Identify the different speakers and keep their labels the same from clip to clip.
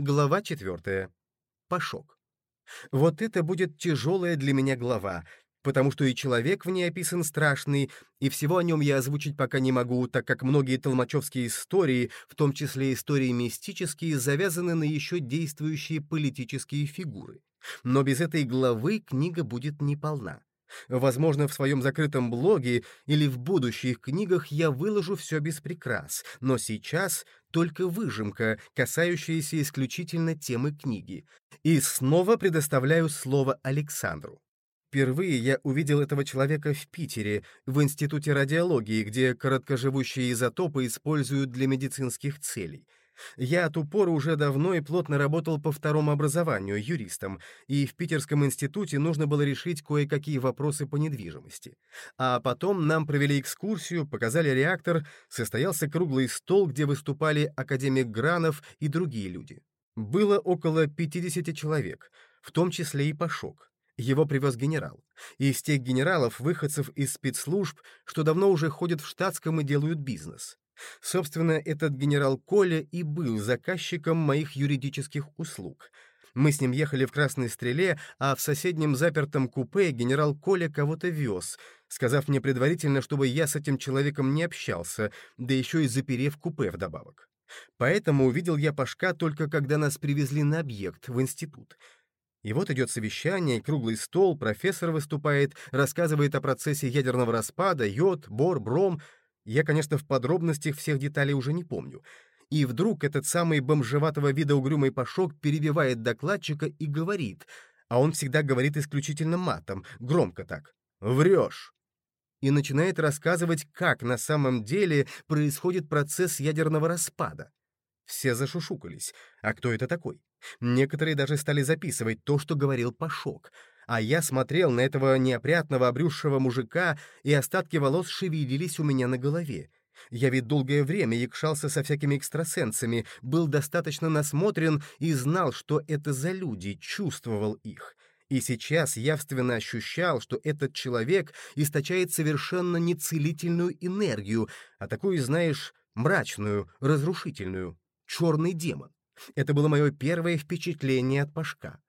Speaker 1: Глава четвертая. Пашок. Вот это будет тяжелая для меня глава, потому что и человек в ней описан страшный, и всего о нем я озвучить пока не могу, так как многие толмачевские истории, в том числе истории мистические, завязаны на еще действующие политические фигуры. Но без этой главы книга будет неполна. Возможно, в своем закрытом блоге или в будущих книгах я выложу все без прикрас, но сейчас только выжимка, касающаяся исключительно темы книги. И снова предоставляю слово Александру. Впервые я увидел этого человека в Питере, в Институте радиологии, где короткоживущие изотопы используют для медицинских целей. Я от упора уже давно и плотно работал по второму образованию, юристом, и в Питерском институте нужно было решить кое-какие вопросы по недвижимости. А потом нам провели экскурсию, показали реактор, состоялся круглый стол, где выступали академик Гранов и другие люди. Было около 50 человек, в том числе и Пашок. Его привез генерал. Из тех генералов, выходцев из спецслужб, что давно уже ходят в штатском и делают бизнес. Собственно, этот генерал Коля и был заказчиком моих юридических услуг. Мы с ним ехали в Красной Стреле, а в соседнем запертом купе генерал Коля кого-то вез, сказав мне предварительно, чтобы я с этим человеком не общался, да еще и заперев купе вдобавок. Поэтому увидел я Пашка только когда нас привезли на объект, в институт. И вот идет совещание, круглый стол, профессор выступает, рассказывает о процессе ядерного распада, йод, бор, бром — я, конечно, в подробностях всех деталей уже не помню. И вдруг этот самый бомжеватого вида угрюмый пашок перебивает докладчика и говорит, а он всегда говорит исключительно матом, громко так, «Врешь!» и начинает рассказывать, как на самом деле происходит процесс ядерного распада. Все зашушукались. А кто это такой? Некоторые даже стали записывать то, что говорил Пашок — а я смотрел на этого неопрятного обрюзшего мужика, и остатки волос шевелились у меня на голове. Я ведь долгое время якшался со всякими экстрасенсами, был достаточно насмотрен и знал, что это за люди, чувствовал их. И сейчас явственно ощущал, что этот человек источает совершенно нецелительную энергию, а такую, знаешь, мрачную, разрушительную, черный демон. Это было мое первое впечатление от Пашка.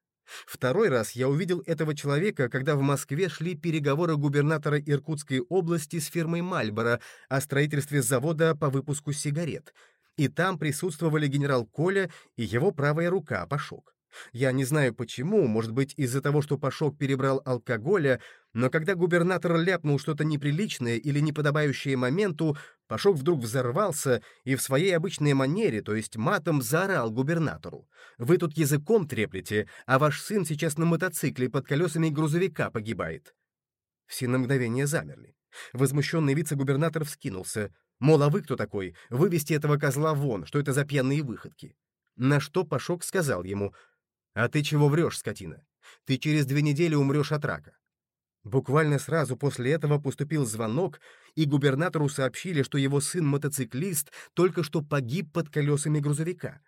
Speaker 1: Второй раз я увидел этого человека, когда в Москве шли переговоры губернатора Иркутской области с фирмой «Мальборо» о строительстве завода по выпуску сигарет. И там присутствовали генерал Коля и его правая рука Пашок. Я не знаю почему, может быть, из-за того, что Пашок перебрал алкоголя, но когда губернатор ляпнул что-то неприличное или неподобающее моменту, Пашок вдруг взорвался и в своей обычной манере, то есть матом, заорал губернатору. «Вы тут языком треплете, а ваш сын сейчас на мотоцикле под колесами грузовика погибает». Все на мгновение замерли. Возмущенный вице-губернатор вскинулся. Мол, а вы кто такой? Вывести этого козла вон, что это за пьяные выходки? На что Пашок сказал ему, «А ты чего врешь, скотина? Ты через две недели умрешь от рака». Буквально сразу после этого поступил звонок, и губернатору сообщили, что его сын-мотоциклист только что погиб под колесами грузовика.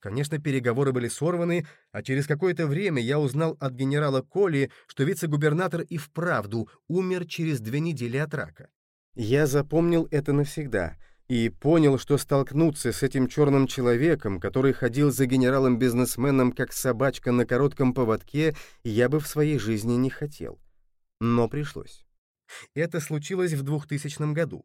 Speaker 1: Конечно, переговоры были сорваны, а через какое-то время я узнал от генерала Коли, что вице-губернатор и вправду умер через две недели от рака. Я запомнил это навсегда — и понял, что столкнуться с этим черным человеком, который ходил за генералом-бизнесменом как собачка на коротком поводке, я бы в своей жизни не хотел. Но пришлось. Это случилось в 2000 году.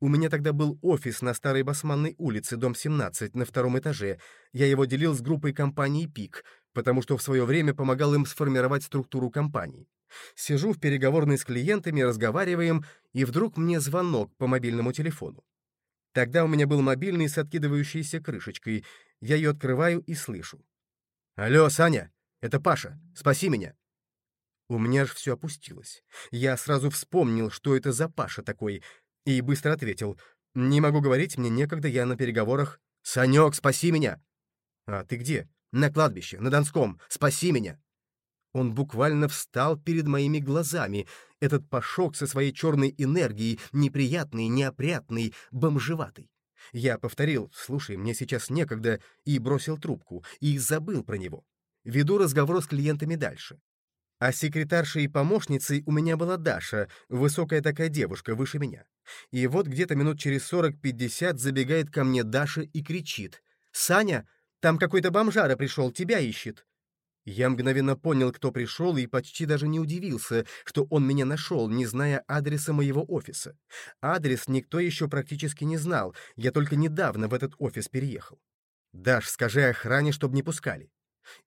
Speaker 1: У меня тогда был офис на Старой Басманной улице, дом 17, на втором этаже. Я его делил с группой компании «Пик», потому что в свое время помогал им сформировать структуру компании. Сижу в переговорной с клиентами, разговариваем, и вдруг мне звонок по мобильному телефону. Тогда у меня был мобильный с откидывающейся крышечкой. Я ее открываю и слышу. «Алло, Саня, это Паша, спаси меня!» У меня аж все опустилось. Я сразу вспомнил, что это за Паша такой, и быстро ответил. «Не могу говорить, мне некогда, я на переговорах». «Санек, спаси меня!» «А ты где?» «На кладбище, на Донском. Спаси меня!» Он буквально встал перед моими глазами, этот пашок со своей черной энергией, неприятный, неопрятный, бомжеватый. Я повторил «Слушай, мне сейчас некогда» и бросил трубку, и забыл про него. Веду разговор с клиентами дальше. А секретаршей и помощницей у меня была Даша, высокая такая девушка, выше меня. И вот где-то минут через 40-50 забегает ко мне Даша и кричит. «Саня, Там какой-то бомжара пришел, тебя ищет». Я мгновенно понял, кто пришел, и почти даже не удивился, что он меня нашел, не зная адреса моего офиса. Адрес никто еще практически не знал, я только недавно в этот офис переехал. «Даш, скажи охране, чтобы не пускали».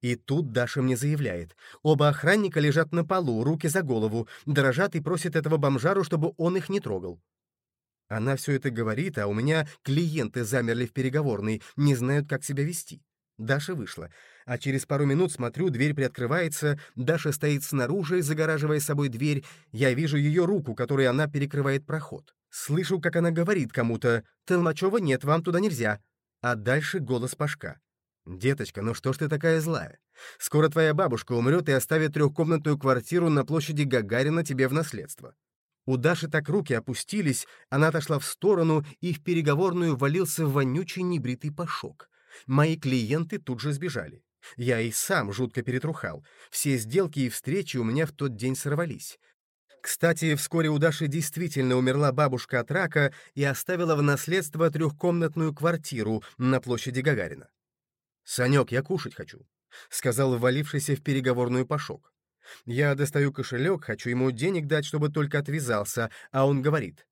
Speaker 1: И тут Даша мне заявляет. Оба охранника лежат на полу, руки за голову, дрожат и просят этого бомжару, чтобы он их не трогал. Она все это говорит, а у меня клиенты замерли в переговорной, не знают, как себя вести. Даша вышла, а через пару минут смотрю, дверь приоткрывается, Даша стоит снаружи, загораживая собой дверь, я вижу ее руку, которой она перекрывает проход. Слышу, как она говорит кому-то «Толмачева нет, вам туда нельзя», а дальше голос Пашка. «Деточка, ну что ж ты такая злая? Скоро твоя бабушка умрет и оставит трехкомнатную квартиру на площади Гагарина тебе в наследство». У Даши так руки опустились, она отошла в сторону, и в переговорную валился вонючий небритый пашок. Мои клиенты тут же сбежали. Я и сам жутко перетрухал. Все сделки и встречи у меня в тот день сорвались. Кстати, вскоре у Даши действительно умерла бабушка от рака и оставила в наследство трехкомнатную квартиру на площади Гагарина. «Санек, я кушать хочу», — сказал ввалившийся в переговорную Пашок. Я достаю кошелек, хочу ему денег дать, чтобы только отвязался, а он говорит.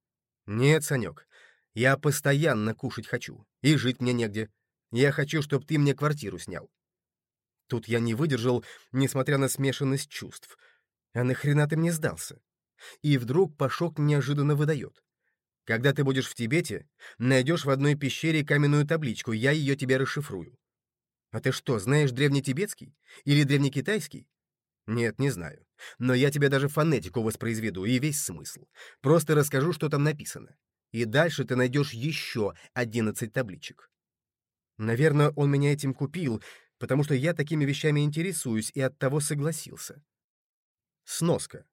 Speaker 1: «Нет, Санек, я постоянно кушать хочу, и жить мне негде. Я хочу, чтобы ты мне квартиру снял». Тут я не выдержал, несмотря на смешанность чувств. А нахрена ты мне сдался? И вдруг Пашок неожиданно выдает. Когда ты будешь в Тибете, найдешь в одной пещере каменную табличку, я ее тебе расшифрую. А ты что, знаешь древнетибетский? Или древнекитайский? Нет, не знаю. Но я тебе даже фонетику воспроизведу и весь смысл. Просто расскажу, что там написано. И дальше ты найдешь еще одиннадцать табличек. Наверное, он меня этим купил, потому что я такими вещами интересуюсь и оттого согласился. Сноска.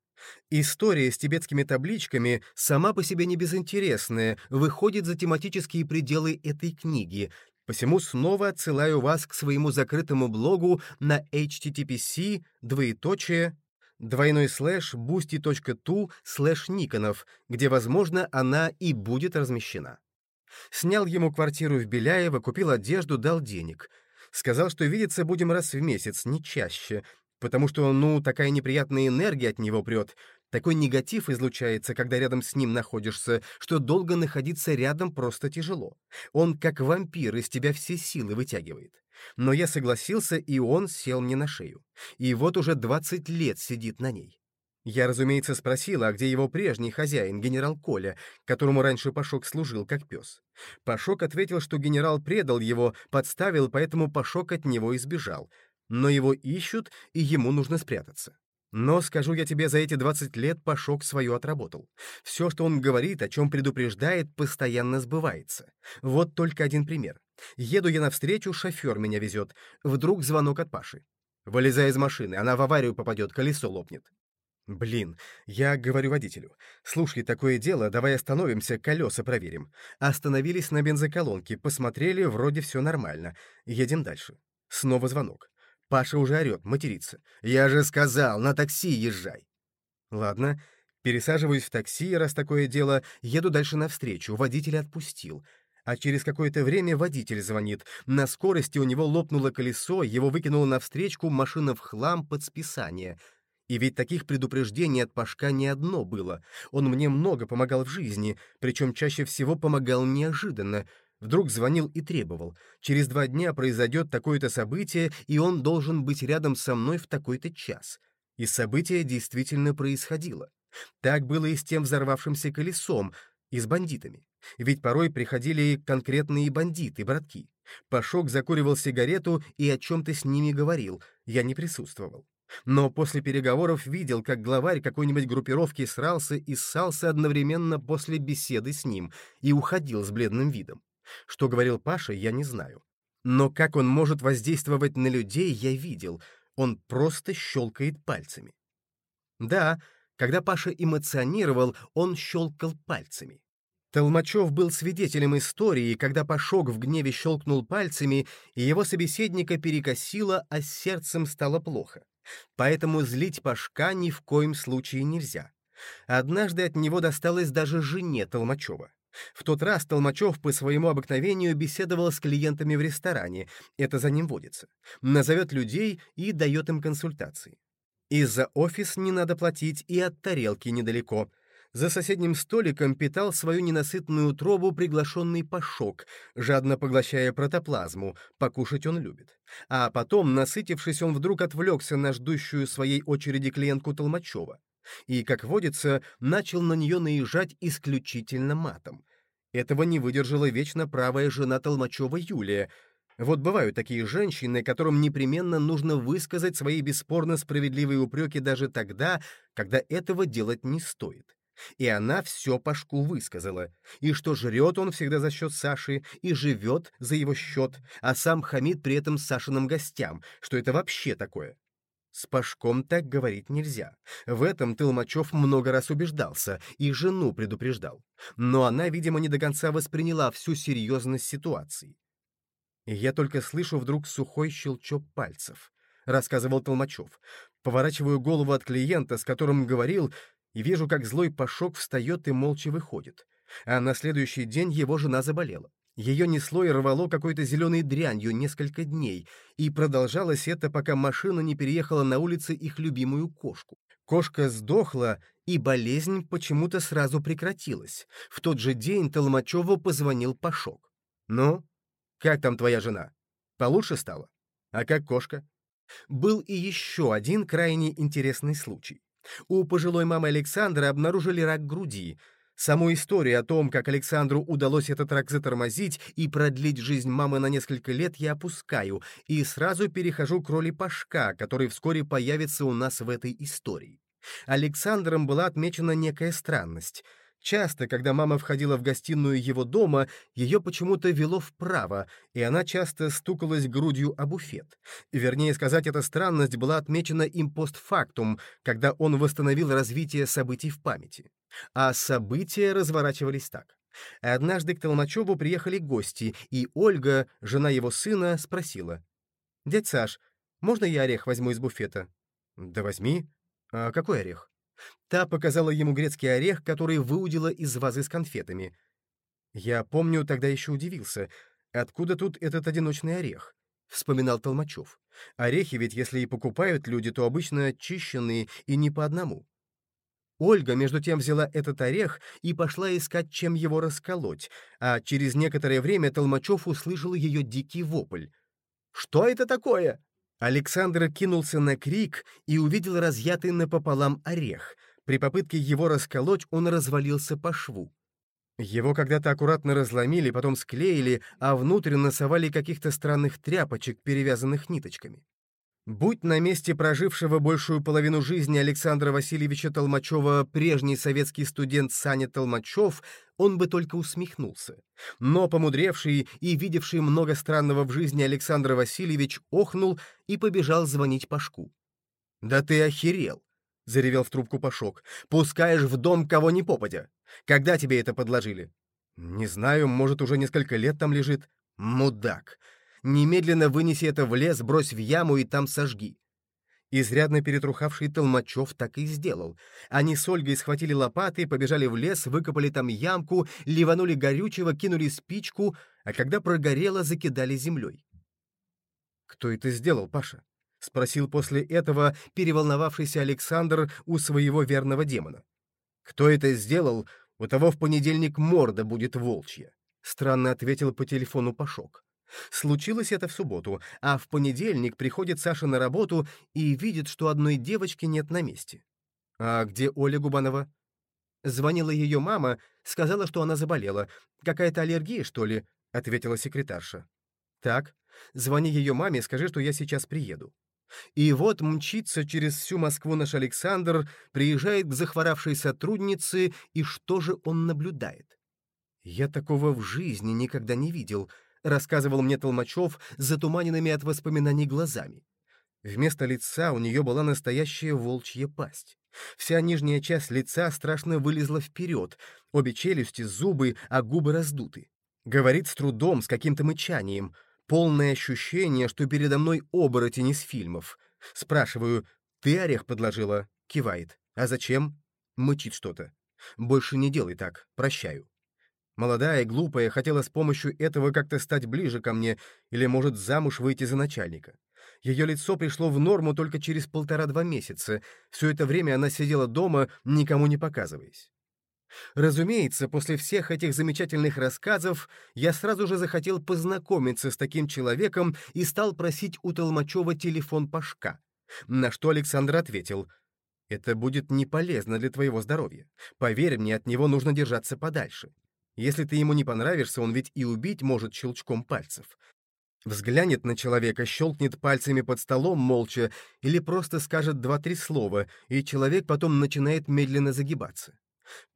Speaker 1: История с тибетскими табличками сама по себе не безинтересная, выходит за тематические пределы этой книги, Посему снова отсылаю вас к своему закрытому блогу на httpc двоеточие двойной слэш boosty.tu слэш никонов, где, возможно, она и будет размещена. Снял ему квартиру в Беляево, купил одежду, дал денег. Сказал, что видеться будем раз в месяц, не чаще, потому что, ну, такая неприятная энергия от него прет, такой негатив излучается, когда рядом с ним находишься, что долго находиться рядом просто тяжело. Он, как вампир, из тебя все силы вытягивает. Но я согласился, и он сел мне на шею. И вот уже 20 лет сидит на ней. Я, разумеется, спросила, а где его прежний хозяин, генерал Коля, которому раньше Пашок служил как пес. Пашок ответил, что генерал предал его, подставил, поэтому Пашок от него избежал. Но его ищут, и ему нужно спрятаться. Но, скажу я тебе, за эти 20 лет Пашок свое отработал. Все, что он говорит, о чем предупреждает, постоянно сбывается. Вот только один пример. Еду я навстречу, шофер меня везет. Вдруг звонок от Паши. Вылезай из машины, она в аварию попадет, колесо лопнет. Блин, я говорю водителю. Слушай, такое дело, давай остановимся, колеса проверим. Остановились на бензоколонке, посмотрели, вроде все нормально. Едем дальше. Снова звонок. Паша уже орет, матерится. «Я же сказал, на такси езжай!» Ладно, пересаживаюсь в такси, раз такое дело, еду дальше навстречу, водитель отпустил. А через какое-то время водитель звонит. На скорости у него лопнуло колесо, его выкинуло навстречку, машина в хлам под списание. И ведь таких предупреждений от Пашка не одно было. Он мне много помогал в жизни, причем чаще всего помогал неожиданно — Вдруг звонил и требовал. Через два дня произойдет такое-то событие, и он должен быть рядом со мной в такой-то час. И событие действительно происходило. Так было и с тем взорвавшимся колесом, и с бандитами. Ведь порой приходили конкретные бандиты, братки. Пашок закуривал сигарету и о чем-то с ними говорил. Я не присутствовал. Но после переговоров видел, как главарь какой-нибудь группировки срался и ссался одновременно после беседы с ним и уходил с бледным видом. Что говорил Паша, я не знаю. Но как он может воздействовать на людей, я видел. Он просто щелкает пальцами. Да, когда Паша эмоционировал, он щелкал пальцами. Толмачев был свидетелем истории, когда Пашок в гневе щелкнул пальцами, и его собеседника перекосило, а сердцем стало плохо. Поэтому злить Пашка ни в коем случае нельзя. Однажды от него досталось даже жене Толмачева. В тот раз Толмачев по своему обыкновению беседовал с клиентами в ресторане, это за ним водится, назовет людей и дает им консультации. И за офис не надо платить, и от тарелки недалеко. За соседним столиком питал свою ненасытную утробу приглашенный пашок, жадно поглощая протоплазму, покушать он любит. А потом, насытившись, он вдруг отвлекся на ждущую своей очереди клиентку Толмачева и, как водится, начал на нее наезжать исключительно матом. Этого не выдержала вечно правая жена Толмачева Юлия. Вот бывают такие женщины, которым непременно нужно высказать свои бесспорно справедливые упреки даже тогда, когда этого делать не стоит. И она все Пашку высказала. И что жрет он всегда за счет Саши, и живет за его счет, а сам хамит при этом Сашиным гостям, что это вообще такое. С Пашком так говорить нельзя. В этом Толмачев много раз убеждался и жену предупреждал. Но она, видимо, не до конца восприняла всю серьезность ситуации. Я только слышу вдруг сухой щелчок пальцев, рассказывал Толмачев. Поворачиваю голову от клиента, с которым говорил, и вижу, как злой Пашок встает и молча выходит. А на следующий день его жена заболела. Ее несло и рвало какой-то зеленой дрянью несколько дней, и продолжалось это, пока машина не переехала на улице их любимую кошку. Кошка сдохла, и болезнь почему-то сразу прекратилась. В тот же день Толмачеву позвонил Пашок. «Ну, как там твоя жена? Получше стало? А как кошка?» Был и еще один крайне интересный случай. У пожилой мамы Александра обнаружили рак груди — Саму историю о том, как Александру удалось этот рак затормозить и продлить жизнь мамы на несколько лет, я опускаю и сразу перехожу к роли Пашка, который вскоре появится у нас в этой истории. Александром была отмечена некая странность — Часто, когда мама входила в гостиную его дома, ее почему-то вело вправо, и она часто стукалась грудью о буфет. Вернее сказать, эта странность была отмечена им постфактум, когда он восстановил развитие событий в памяти. А события разворачивались так. Однажды к Толмачеву приехали гости, и Ольга, жена его сына, спросила. «Дядь Саш, можно я орех возьму из буфета?» «Да возьми. А какой орех?» Та показала ему грецкий орех, который выудила из вазы с конфетами. «Я помню, тогда еще удивился. Откуда тут этот одиночный орех?» — вспоминал Толмачев. «Орехи ведь, если и покупают люди, то обычно очищенные и не по одному». Ольга, между тем, взяла этот орех и пошла искать, чем его расколоть, а через некоторое время Толмачев услышал ее дикий вопль. «Что это такое?» Александр кинулся на крик и увидел разъятый напополам орех. При попытке его расколоть он развалился по шву. Его когда-то аккуратно разломили, потом склеили, а внутрь насовали каких-то странных тряпочек, перевязанных ниточками. Будь на месте прожившего большую половину жизни Александра Васильевича Толмачева прежний советский студент Саня Толмачев, он бы только усмехнулся. Но помудревший и видевший много странного в жизни Александр Васильевич охнул и побежал звонить Пашку. «Да ты охерел!» — заревел в трубку Пашок. «Пускаешь в дом кого ни попадя. Когда тебе это подложили?» «Не знаю, может, уже несколько лет там лежит». «Мудак! Немедленно вынеси это в лес, брось в яму и там сожги. Изрядно перетрухавший Толмачев так и сделал. Они с Ольгой схватили лопаты, побежали в лес, выкопали там ямку, ливанули горючего, кинули спичку, а когда прогорело, закидали землей. «Кто это сделал, Паша?» — спросил после этого переволновавшийся Александр у своего верного демона. «Кто это сделал, у того в понедельник морда будет волчья», — странно ответил по телефону Пашок. Случилось это в субботу, а в понедельник приходит Саша на работу и видит, что одной девочки нет на месте. «А где Оля Губанова?» Звонила ее мама, сказала, что она заболела. «Какая-то аллергия, что ли?» — ответила секретарша. «Так, звони ее маме, скажи, что я сейчас приеду». И вот мчится через всю Москву наш Александр, приезжает к захворавшей сотруднице, и что же он наблюдает? Я такого в жизни никогда не видел —— рассказывал мне Толмачев затуманенными от воспоминаний глазами. Вместо лица у нее была настоящая волчья пасть. Вся нижняя часть лица страшно вылезла вперед, обе челюсти, зубы, а губы раздуты. Говорит с трудом, с каким-то мычанием. Полное ощущение, что передо мной оборотень из фильмов. Спрашиваю, «Ты орех подложила?» Кивает. «А зачем?» Мычит что-то. «Больше не делай так. Прощаю». Молодая, глупая, хотела с помощью этого как-то стать ближе ко мне или, может, замуж выйти за начальника. Ее лицо пришло в норму только через полтора-два месяца. Все это время она сидела дома, никому не показываясь. Разумеется, после всех этих замечательных рассказов я сразу же захотел познакомиться с таким человеком и стал просить у Толмачева телефон Пашка. На что Александр ответил, «Это будет не полезно для твоего здоровья. Поверь мне, от него нужно держаться подальше. Если ты ему не понравишься, он ведь и убить может щелчком пальцев. Взглянет на человека, щелкнет пальцами под столом молча или просто скажет два-три слова, и человек потом начинает медленно загибаться.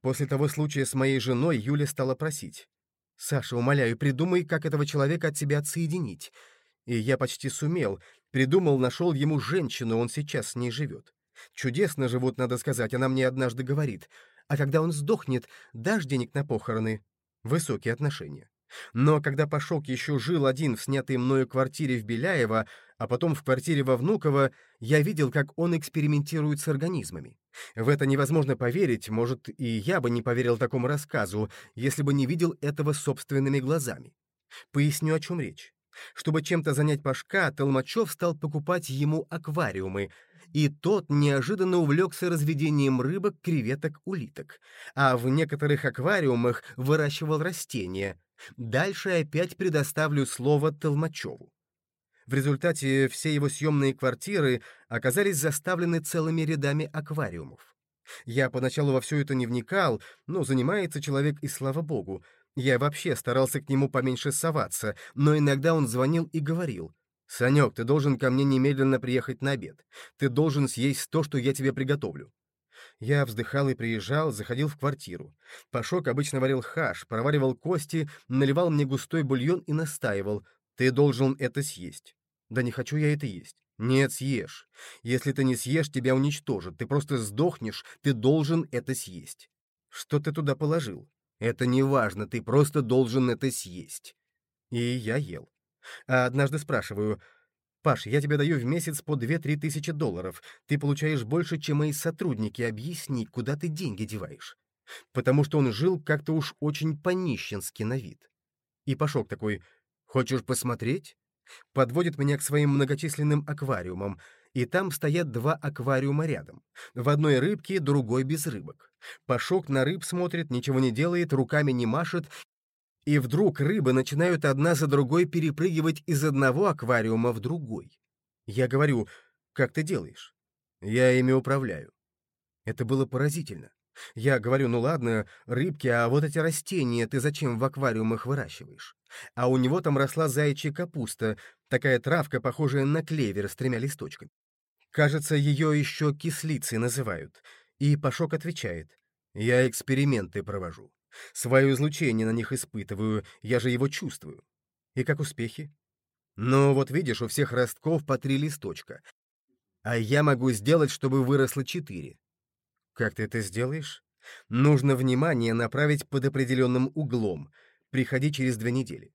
Speaker 1: После того случая с моей женой Юля стала просить. «Саша, умоляю, придумай, как этого человека от себя отсоединить». И я почти сумел. Придумал, нашел ему женщину, он сейчас с ней живет. Чудесно живут, надо сказать, она мне однажды говорит. А когда он сдохнет, дашь денег на похороны? Высокие отношения. Но когда Пашок еще жил один в снятой мною квартире в Беляево, а потом в квартире во Внуково, я видел, как он экспериментирует с организмами. В это невозможно поверить, может, и я бы не поверил такому рассказу, если бы не видел этого собственными глазами. Поясню, о чем речь. Чтобы чем-то занять Пашка, Толмачев стал покупать ему аквариумы, и тот неожиданно увлекся разведением рыбок, креветок, улиток, а в некоторых аквариумах выращивал растения. Дальше опять предоставлю слово Толмачеву. В результате все его съемные квартиры оказались заставлены целыми рядами аквариумов. Я поначалу во все это не вникал, но занимается человек и слава богу. Я вообще старался к нему поменьше соваться, но иногда он звонил и говорил, «Санек, ты должен ко мне немедленно приехать на обед. Ты должен съесть то, что я тебе приготовлю». Я вздыхал и приезжал, заходил в квартиру. Пашок обычно варил хаш, проваривал кости, наливал мне густой бульон и настаивал. Ты должен это съесть. Да не хочу я это есть. Нет, съешь. Если ты не съешь, тебя уничтожат. Ты просто сдохнешь, ты должен это съесть. Что ты туда положил? Это не важно, ты просто должен это съесть. И я ел. А однажды спрашиваю, «Паш, я тебе даю в месяц по 2-3 тысячи долларов. Ты получаешь больше, чем мои сотрудники. Объясни, куда ты деньги деваешь?» Потому что он жил как-то уж очень по-нищенски на вид. И Пашок такой, «Хочешь посмотреть?» Подводит меня к своим многочисленным аквариумам, и там стоят два аквариума рядом. В одной рыбке, другой без рыбок. Пашок на рыб смотрит, ничего не делает, руками не машет, и вдруг рыбы начинают одна за другой перепрыгивать из одного аквариума в другой. Я говорю, как ты делаешь? Я ими управляю. Это было поразительно. Я говорю, ну ладно, рыбки, а вот эти растения ты зачем в аквариумах выращиваешь? А у него там росла заячья капуста, такая травка, похожая на клевер с тремя листочками. Кажется, ее еще кислицей называют. И Пашок отвечает, я эксперименты провожу. Свое излучение на них испытываю, я же его чувствую. И как успехи? Ну, вот видишь, у всех ростков по три листочка. А я могу сделать, чтобы выросло четыре. Как ты это сделаешь? Нужно внимание направить под определенным углом. Приходи через две недели.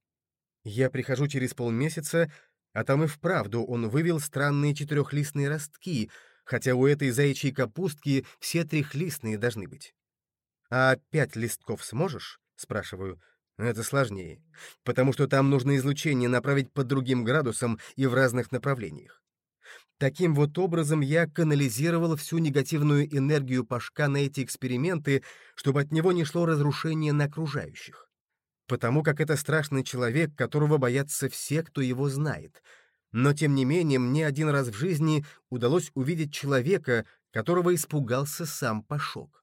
Speaker 1: Я прихожу через полмесяца, а там и вправду он вывел странные четырехлистные ростки, хотя у этой заячьей капустки все трехлистные должны быть. «А пять листков сможешь?» — спрашиваю. Это сложнее, потому что там нужно излучение направить под другим градусом и в разных направлениях. Таким вот образом я канализировал всю негативную энергию Пашка на эти эксперименты, чтобы от него не шло разрушение на окружающих. Потому как это страшный человек, которого боятся все, кто его знает. Но тем не менее мне один раз в жизни удалось увидеть человека, которого испугался сам Пашок.